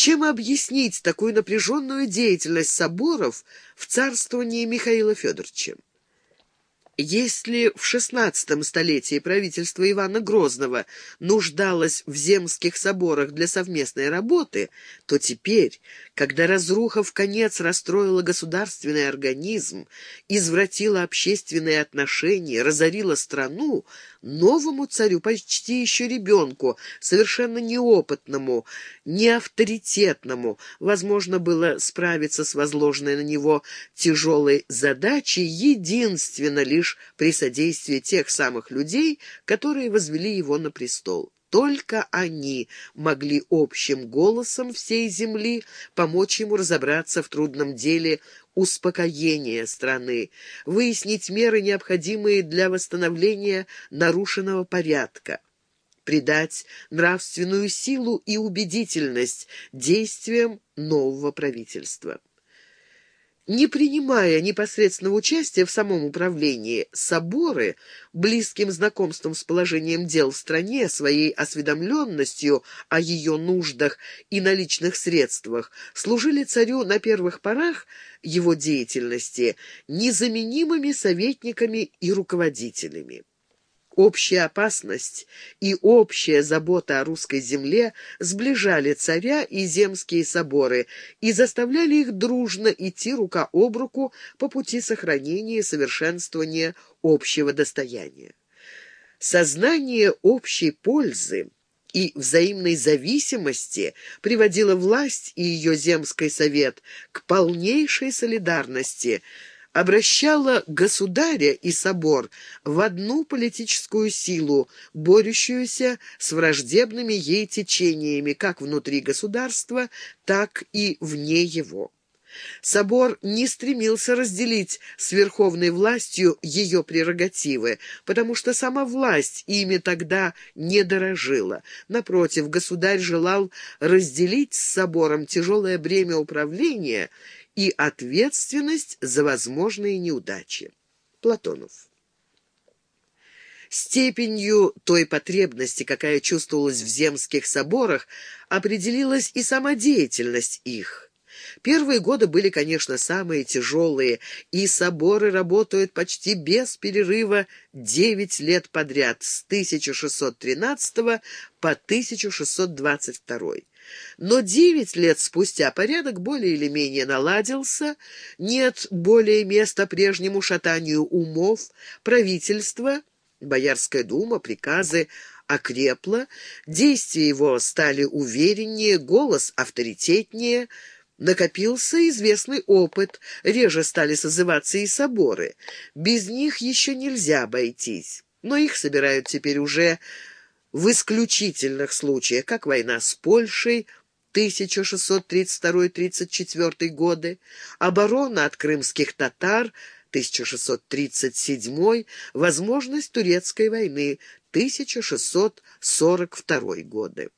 Чем объяснить такую напряженную деятельность соборов в царствовании Михаила Федоровича? Если в XVI столетии правительство Ивана Грозного нуждалось в земских соборах для совместной работы, то теперь, когда разруха в конец расстроила государственный организм, извратила общественные отношения, разорила страну, новому царю, почти еще ребенку, совершенно неопытному, неавторитетному, возможно было справиться с возложенной на него тяжелой задачей единственно лишь при содействии тех самых людей, которые возвели его на престол. Только они могли общим голосом всей земли помочь ему разобраться в трудном деле успокоения страны, выяснить меры, необходимые для восстановления нарушенного порядка, придать нравственную силу и убедительность действиям нового правительства. Не принимая непосредственного участия в самом управлении, соборы, близким знакомством с положением дел в стране, своей осведомленностью о ее нуждах и наличных средствах, служили царю на первых порах его деятельности незаменимыми советниками и руководителями. Общая опасность и общая забота о русской земле сближали царя и земские соборы и заставляли их дружно идти рука об руку по пути сохранения и совершенствования общего достояния. Сознание общей пользы и взаимной зависимости приводило власть и ее земский совет к полнейшей солидарности – обращала государя и собор в одну политическую силу, борющуюся с враждебными ей течениями как внутри государства, так и вне его. Собор не стремился разделить с верховной властью ее прерогативы, потому что сама власть ими тогда не дорожила. Напротив, государь желал разделить с собором тяжелое бремя управления и ответственность за возможные неудачи. Платонов. Степенью той потребности, какая чувствовалась в земских соборах, определилась и сама деятельность их. Первые годы были, конечно, самые тяжелые, и соборы работают почти без перерыва девять лет подряд, с 1613 по 1622. Но девять лет спустя порядок более или менее наладился, нет более места прежнему шатанию умов, правительство, Боярская дума, приказы окрепло, действия его стали увереннее, голос авторитетнее, накопился известный опыт, реже стали созываться и соборы. Без них еще нельзя обойтись, но их собирают теперь уже в исключительных случаях, как война с Польшей 1632-34 годы, оборона от крымских татар 1637, возможность турецкой войны 1642 годы.